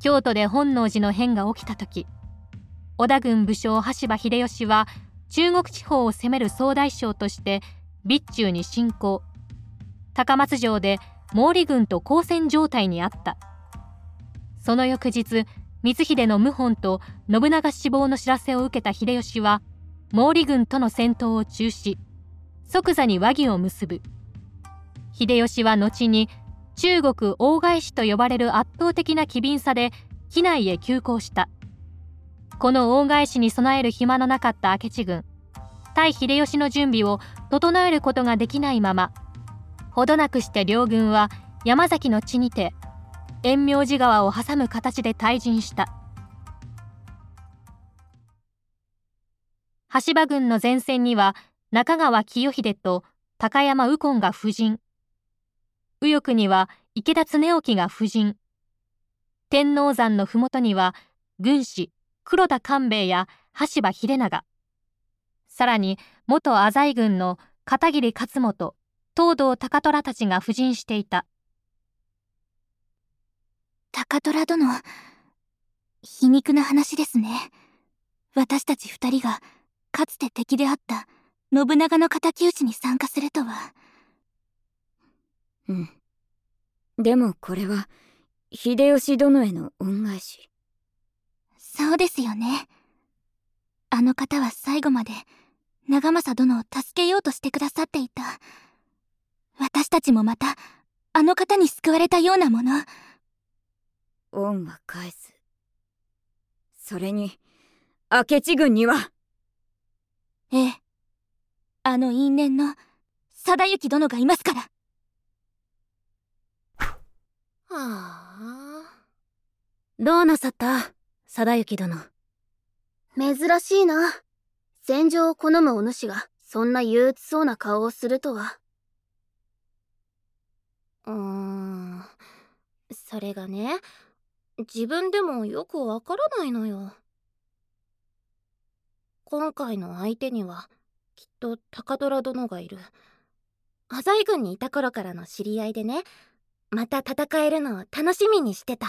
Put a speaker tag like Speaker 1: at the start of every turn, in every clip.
Speaker 1: 京都で本能寺の変が起きた時織田軍武将羽柴秀吉は中国地方を攻める総大将として備中に侵攻高松城で毛利軍と交戦状態にあった。その翌日光秀の謀反と信長死亡の知らせを受けた秀吉は毛利軍との戦闘を中止。即座に和議を結ぶ。秀吉は後に中国大返しと呼ばれる圧倒的な機敏さで機内へ急行した。この大返しに備える暇のなかった明智軍。対秀吉の準備を整えることができないまま。ほどなくして両軍は山崎の地にて遠明寺川を挟む形で退陣した。羽柴軍の前線には中川清秀と高山右近が布陣。右翼には池田恒興が布陣。天王山の麓には軍師黒田官兵衛や羽柴秀長。さらに元浅井軍の片桐勝元東堂高虎たちが布陣していた。
Speaker 2: 高虎殿皮肉な話ですね。私たち二人がかつて敵であった信長の敵討ちに参加するとは。
Speaker 3: うん。でもこれは秀吉殿への恩返し。
Speaker 2: そうですよね。あの方は最後まで長政殿を助けようとしてくださっていた。私たちもまたあの方に救われたようなもの。
Speaker 3: 恩は返す。それに明智軍には。
Speaker 2: ええ。あの因縁の貞行殿がいますから。
Speaker 4: はあ。
Speaker 5: どうなさった？貞行殿。
Speaker 4: 珍しいな。戦場を好むお主がそんな憂鬱そうな顔をするとは。うーん。それがね自分でもよくわからないのよ。今回の相手にはきっと高虎殿がいる。浅井軍にいた頃からの知り合いでねまた戦えるのを楽しみにしてた。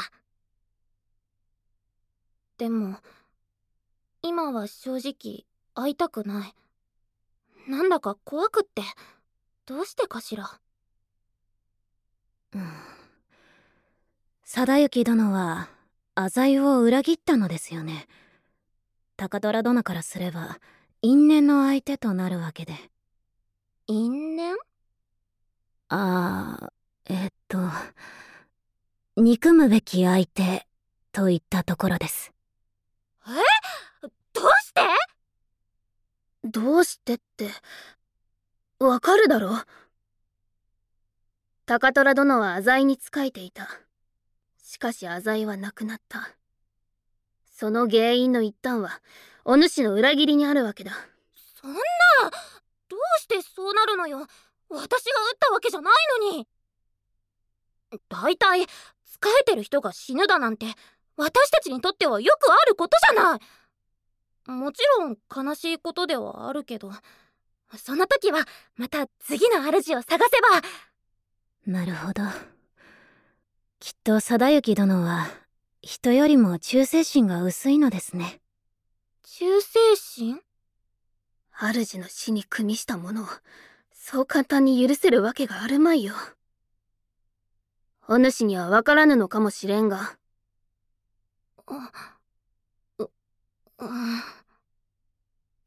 Speaker 4: でも今は正直会いたくない。なんだか怖くってどうしてかしら。
Speaker 5: うん。貞行殿は浅井を裏切ったのですよね。高虎殿からすれば因縁の相手となるわけで。
Speaker 4: 因縁？
Speaker 5: ああえっと憎むべき相手といったところです。
Speaker 4: え？どうして？どうしてってわかるだろ？高虎殿は浅井に仕えていた。しかし浅井は亡くなった。その原因の一端はお主の裏切りにあるわけだ。そんな！どうしてそうなるのよ？私が撃ったわけじゃないのにだいたい仕えてる人が死ぬだなんて私たちにとってはよくあることじゃない。もちろん悲しいことではあるけどその時はまた次の主を探せば。
Speaker 5: なるほど。きっと貞行殿は人よりも忠誠心が薄いのですね。
Speaker 4: 忠誠心？主の死に組みしたものをそう簡単に許せるわけがあるまいよお主には分からぬのかもしれんが。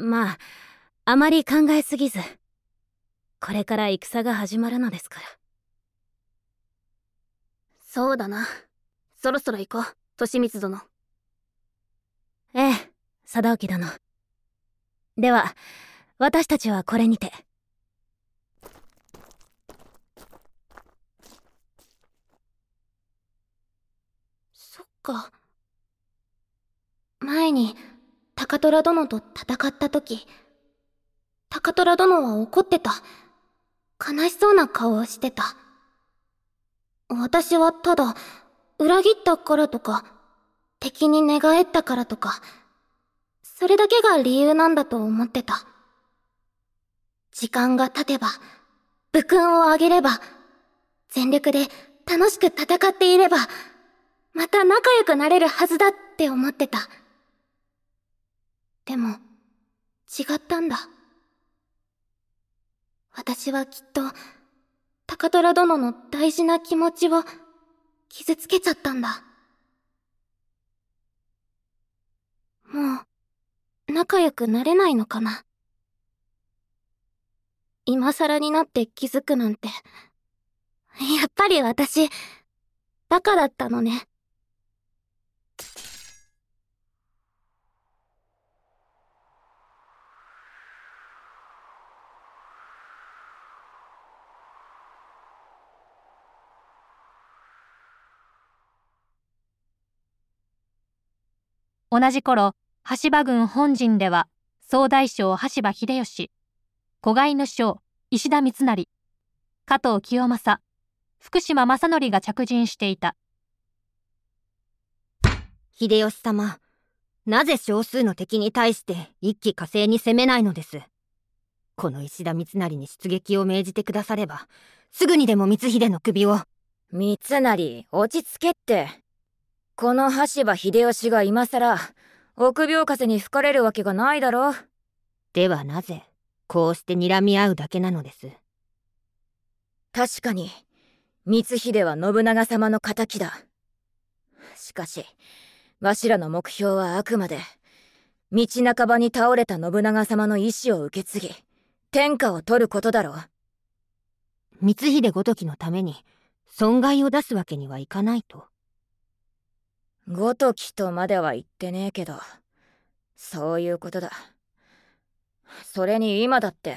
Speaker 4: う
Speaker 5: まああまり考えすぎずこれから戦が始まるのですから。
Speaker 4: そうだな。そろそろ行こう利光殿。
Speaker 5: ええ貞興殿。では私たちはこれにて
Speaker 4: そっか。前に高虎殿と戦った時高虎殿は怒ってた。悲しそうな顔をしてた。私はただ裏切ったからとか敵に寝返ったからとかそれだけが理由なんだと思ってた。時間が経てば武勲をあげれば全力で楽しく戦っていればまた仲良くなれるはずだって思ってた。でも、違ったんだ。私はきっと、高虎殿の大事な気持ちを傷つけちゃったんだ。もう、仲良くなれないのかな。今更になって気づくなんて、やっぱり私、バカだったのね。
Speaker 1: 同じ頃、橋場郡本陣では、総大将橋場秀吉、子飼いの将石田三成、加藤清正、福島正則が着陣していた。
Speaker 6: 秀吉様、なぜ少数の敵に対して一気火星に攻めないのです？この石田三成に出撃を命じてくだされば、すぐにでも光秀の首を。
Speaker 3: 三成、落ち着けって。この橋場秀吉が今更臆病風に吹かれるわけがないだろう。
Speaker 6: ではなぜこうして睨み合うだけなのです。
Speaker 3: 確かに光秀は信長様の敵だ。しかしわしらの目標はあくまで道半ばに倒れた信長様の意志を受け継ぎ天下を取ることだろ
Speaker 6: う。光秀ごときのために損害を出すわけにはいかないと
Speaker 3: ごときとまでは言ってねえけどそういうことだ。それに今だって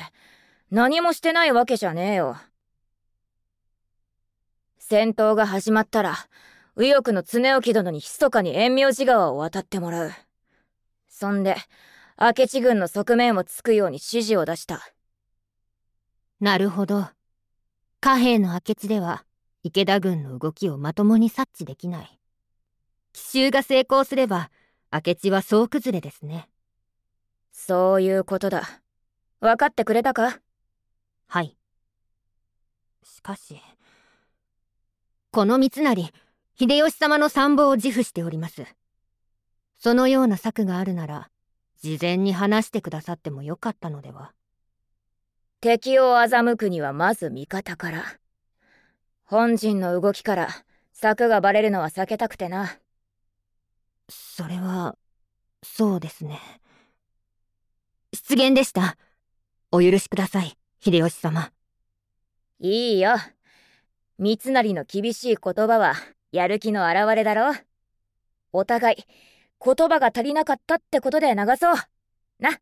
Speaker 3: 何もしてないわけじゃねえよ。戦闘が始まったら右翼の常置殿に密かに陰陽師川を渡ってもらう。そんで明智軍の側面をつくように指示を出した。
Speaker 6: なるほど。貨幣の明智では池田軍の動きをまともに察知できない。奇襲が成功すれば明智は総崩れですね。
Speaker 3: そういうことだ。分かってくれたか？
Speaker 6: はい。しかしこの三成秀吉様の参謀を自負しております。そのような策があるなら事前に話してくださってもよかったのでは。
Speaker 3: 敵を欺くにはまず味方から。本陣の動きから策がバレるのは避けたくてな
Speaker 6: それはそうですね。失言でした。お許しください秀吉様。
Speaker 3: いいよ。三成の厳しい言葉はやる気の表れだろ。お互い言葉が足りなかったってことで流そう。な。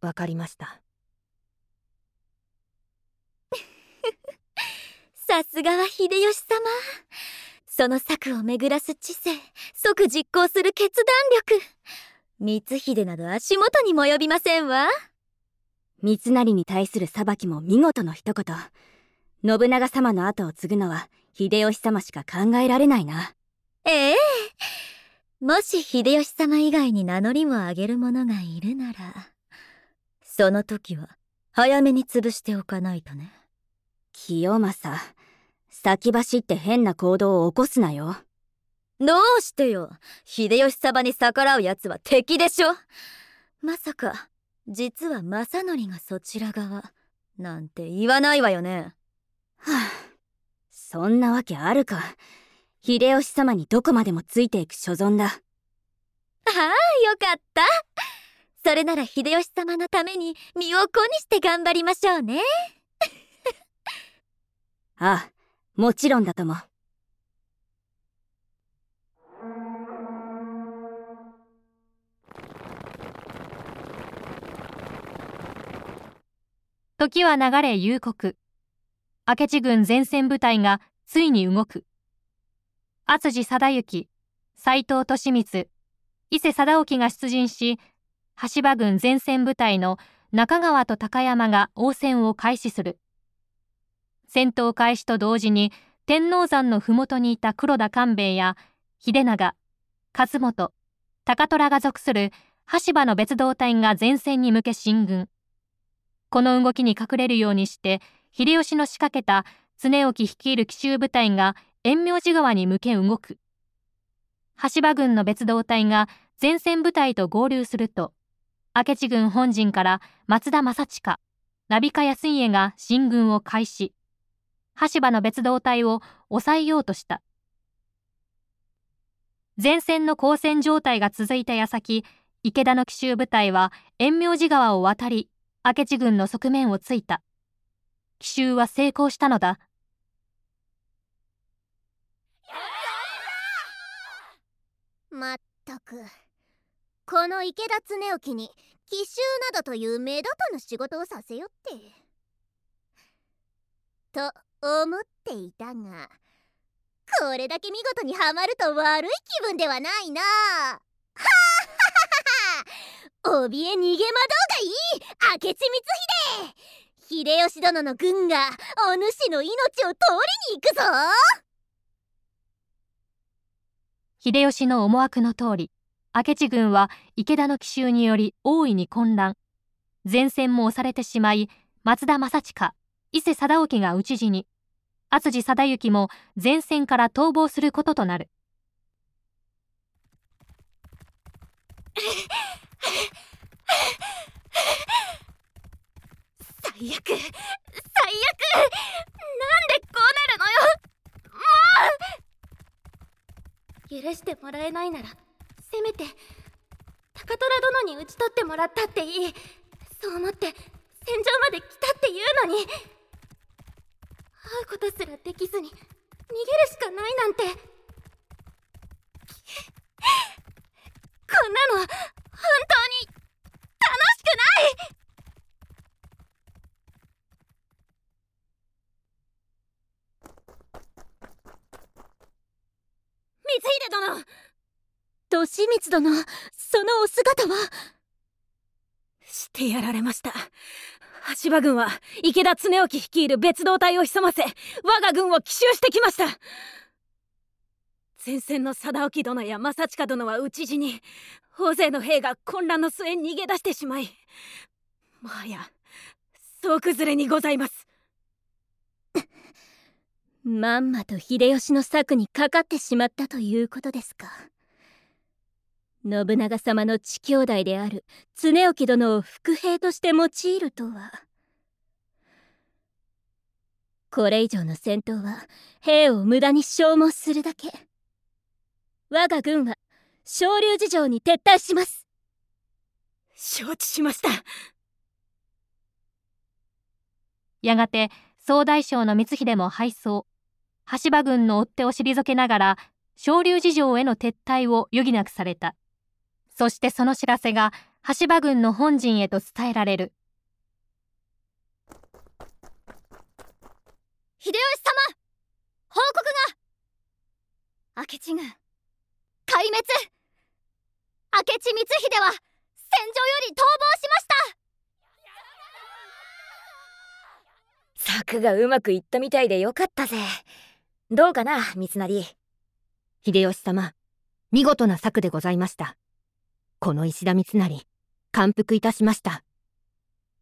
Speaker 6: わかりました。
Speaker 7: さすがは秀吉様その策を巡らす知性即実行する決断力。光秀など足元にも及びませんわ。
Speaker 8: 三成に対する裁きも見事の一言。信長様の後を継ぐのは秀吉様しか考えられないな。
Speaker 7: ええ。もし秀吉様以外に名乗りを上げる者がいるならその時は早めに潰しておかないとね。
Speaker 8: 清正先走って変な行動を起こすなよ。
Speaker 7: どうしてよ。秀吉様に逆らう奴は敵でしょ。まさか実は正則がそちら側。なんて言わないわよね。
Speaker 8: はあそんなわけあるか。秀吉様にどこまでもついていく所存だ。あ
Speaker 7: あよかった。それなら秀吉様のために身を粉にして頑張りましょうね。
Speaker 8: ああもちろんだとも。
Speaker 1: 時は流れ夕刻。明智軍前線部隊がついに動く。篤治貞行斎藤利光伊勢貞興が出陣し橋場軍前線部隊の中川と高山が応戦を開始する。戦闘開始と同時に天王山の麓にいた黒田官兵衛や秀長勝本高虎が属する橋場の別動隊が前線に向け進軍。この動きに隠れるようにして秀吉の仕掛けた常興率いる奇襲部隊が陰陽師川に向け動く。橋場軍の別動隊が前線部隊と合流すると明智軍本陣から松田正親ナカ康家が進軍を開始。橋場の別動隊を抑えようとした。前線の交戦状態が続いた矢先池田の奇襲部隊は陰陽師川を渡り明智軍の側面をついた。奇襲は成功したのだ。
Speaker 9: まったく。この池田恒興に奇襲などという目立たぬ仕事をさせよって。と思っていたがこれだけ見事にはまると悪い気分ではないな。はははは怯え逃げ惑うがいい明智光秀。秀吉殿の軍がお主の命を取りに行くぞ。
Speaker 1: 秀吉の思惑の通り明智軍は池田の奇襲により大いに混乱。前線も押されてしまい松田正親伊勢貞興が討ち死に篤治貞行も前線から逃亡することとなる。
Speaker 9: 最悪最悪なんでこうなるのよ。もう許してもらえないならせめて高虎殿に討ち取ってもらったっていい。そう思って戦場まで来たっていうのに。うことすらできずに逃げるしかないなんて。こんなの本当に楽しくない！光秀殿！
Speaker 10: 利光殿そのお姿は？してやられました。橋場軍は池田恒興率いる別動隊を潜ませ我が軍を奇襲してきました。前線の貞興殿や正親殿は討ち死に大勢の兵が混乱の末逃げ出してしまいもはや総崩れにございます。
Speaker 7: まんまと秀吉の策にかかってしまったということですか。信長様の父兄弟である常興殿を伏兵として用いるとは。これ以上の戦闘は兵を無駄に消耗するだけ。我が軍は昇龍寺城に撤退します。
Speaker 10: 承知しました。
Speaker 1: やがて総大将の光秀も敗走。橋場軍の追っ手を退けながら昇龍寺城への撤退を余儀なくされた。そしてその知らせが橋場軍の本陣へと伝えられる
Speaker 9: 秀吉様報告が。明智軍壊滅。明智光秀は戦場より逃亡しま
Speaker 3: した。策がうまくいったみたいでよかったぜ。どうかな三成。
Speaker 6: 秀吉様見事な策でございました。この石田三成感服いたしました。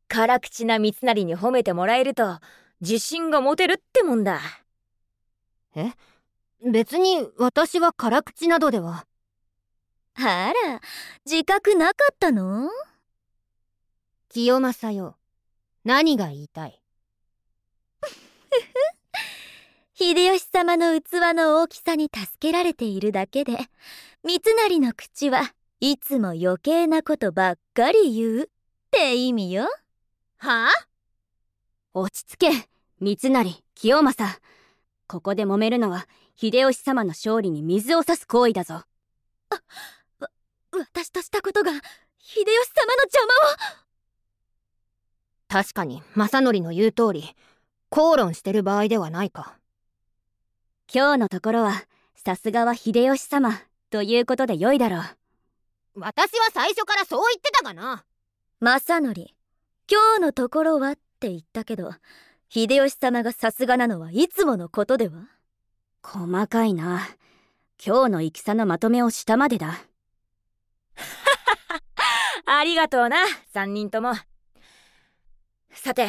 Speaker 3: 辛口な三成に褒めてもらえると自信が持てるってもんだ。
Speaker 6: え？別に私は辛口などでは。
Speaker 7: あら自覚なかったの？
Speaker 6: 清正よ何が言いたい？
Speaker 7: 秀吉様の器の大きさに助けられているだけで三成の口はいつも余計なことばっかり言うって意味よ。
Speaker 9: はあ？
Speaker 8: 落ち着け三成清正。ここで揉めるのは秀吉様の勝利に水を差す行為だぞ。
Speaker 7: 私としたことが秀吉様の邪魔を。
Speaker 6: 確かに正則の言う通り口論してる場合ではないか。
Speaker 8: 今日のところはさすがは秀吉様ということで良いだろう。
Speaker 6: 私は最初からそう言ってたがな。
Speaker 7: 正則今日のところはって言ったけど秀吉様がさすがなのはいつものことでは？
Speaker 8: 細かいな。今日の戦のまとめをしたまでだ。
Speaker 3: ありがとうな三人とも。さて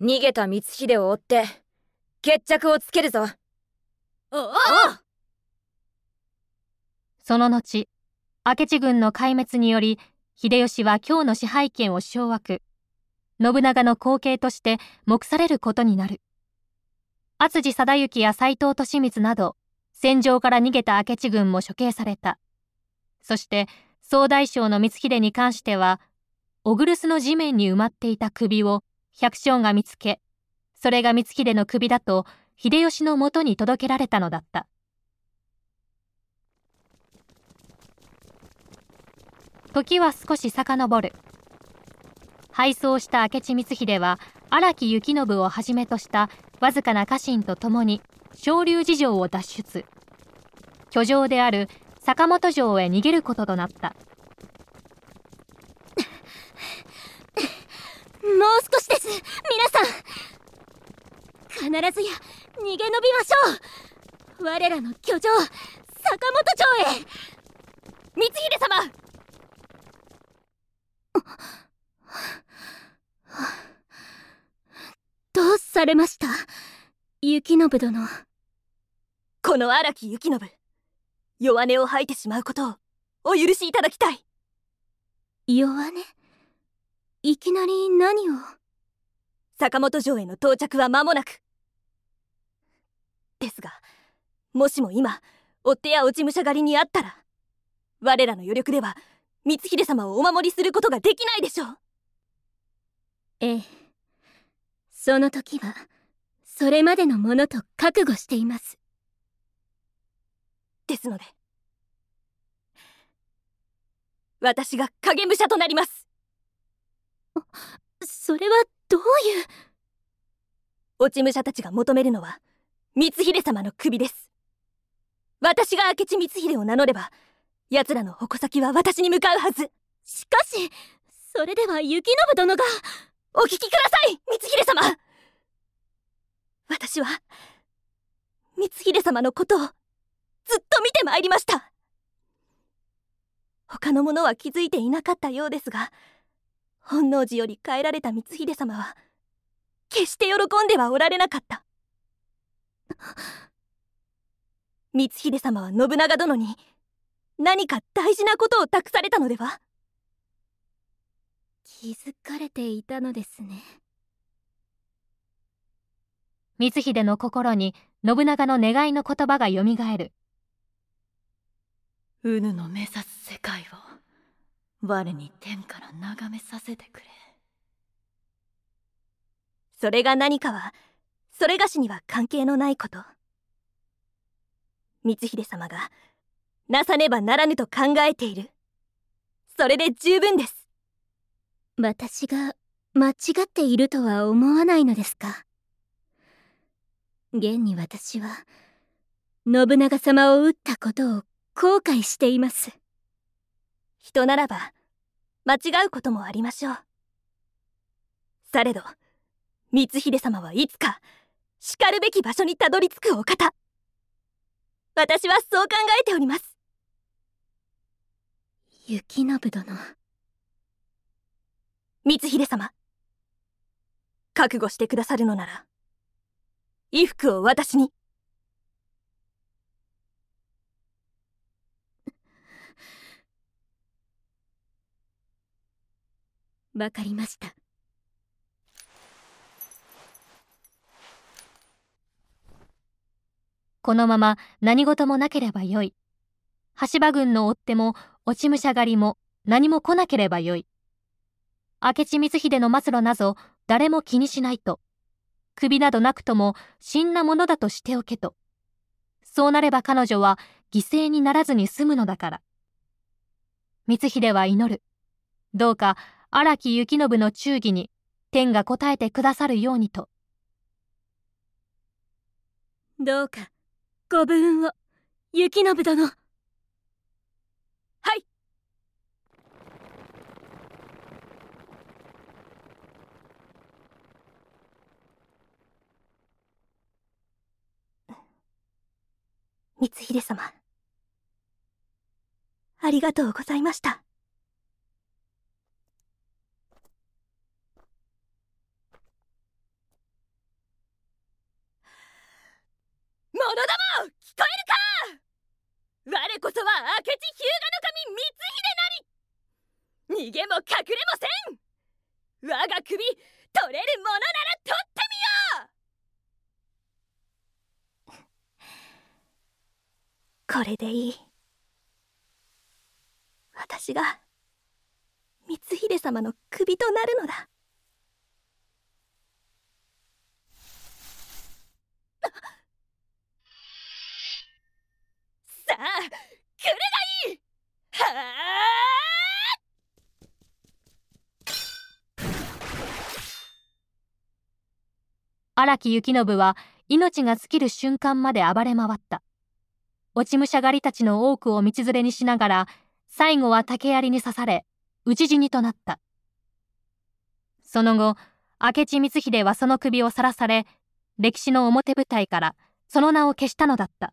Speaker 3: 逃げた光秀を追って決着をつけるぞ。
Speaker 11: おお
Speaker 1: その後明智軍の壊滅により秀吉は京の支配権を掌握信長の後継として目されることになる。篤治貞行や斎藤利光など戦場から逃げた明智軍も処刑された。そして総大将の光秀に関しては小黒の地面に埋まっていた首を百姓が見つけそれが光秀の首だと秀吉のもとに届けられたのだった。時は少し遡る。敗走した明智光秀は荒木幸信をはじめとしたわずかな家臣と共に昇龍寺城を脱出。居城である坂本城へ逃げることとなった。
Speaker 2: もう少しです皆さん。必ずや逃げ延びましょう。我らの居城坂本城へ。
Speaker 11: 光秀様。
Speaker 2: どうされました？雪信殿。
Speaker 11: この荒木幸信。弱音を吐いてしまうことを。お許しいただきたい。
Speaker 2: 弱音？いきなり何を？
Speaker 11: 坂本城への到着は間もなく。ですがもしも今追っ手や落ち武者狩りにあったら我らの余力では光秀様をお守りすることができないでしょう
Speaker 2: ええ。その時はそれまでのものと覚悟しています。
Speaker 11: ですので。私が影武者となります。
Speaker 2: それはどういう？
Speaker 11: 落ち武者たちが求めるのは光秀様の首です。私が明智光秀を名乗れば奴らの矛先は私に向かうはず。
Speaker 2: しかしそれでは雪信殿が
Speaker 11: お聞きください光秀様。私は光秀様のことをずっと見てまいりました。他の者は気づいていなかったようですが本能寺より帰られた光秀様は決して喜んではおられなかった。光秀様は信長殿に何か大事なことを託されたのでは？
Speaker 2: 気づかれていたのですね。
Speaker 1: 光秀の心に信長の願いの言葉がよみがえる。
Speaker 12: うぬの目指す世界を我に天から眺めさせてくれ。
Speaker 11: それが何かはそれがしには関係のないこと。光秀様がなさねばならぬと考えている。それで十分です
Speaker 2: 私が間違っているとは思わないのですか？現に私は信長様を撃ったことを後悔しています。
Speaker 11: 人ならば間違うこともありましょう。されど光秀様はいつかしかるべき場所にたどり着くお方。私はそう考えております。
Speaker 2: 雪信殿。
Speaker 11: 光秀様。覚悟してくださるのなら衣服を私に。
Speaker 2: わかりました。
Speaker 1: このまま何事もなければよい。羽柴軍の追っ手も落ち武者狩りも何も来なければよい。明智光秀の末路なぞ誰も気にしないと。首などなくとも死んなものだとしておけと。そうなれば彼女は犠牲にならずに済むのだから。光秀は祈る。どうか荒木幸信の忠義に天が応えてくださるようにと。
Speaker 2: どうかご武運を雪信殿。
Speaker 11: はい。光秀様。ありがとうございました。者ども聞こえるか！我こそは明智日向守光秀なり！逃げも隠れもせん！我が首取れるものなら取ってみようこれでいい。私が光秀様の首となるのだ。さあ来るがいい。は
Speaker 1: あ荒木幸信は命が尽きる瞬間まで暴れ回った。落ち武者狩りたちの多くを道連れにしながら最後は竹槍に刺され討ち死にとなった。その後明智光秀はその首をさらされ歴史の表舞台からその名を消したのだった。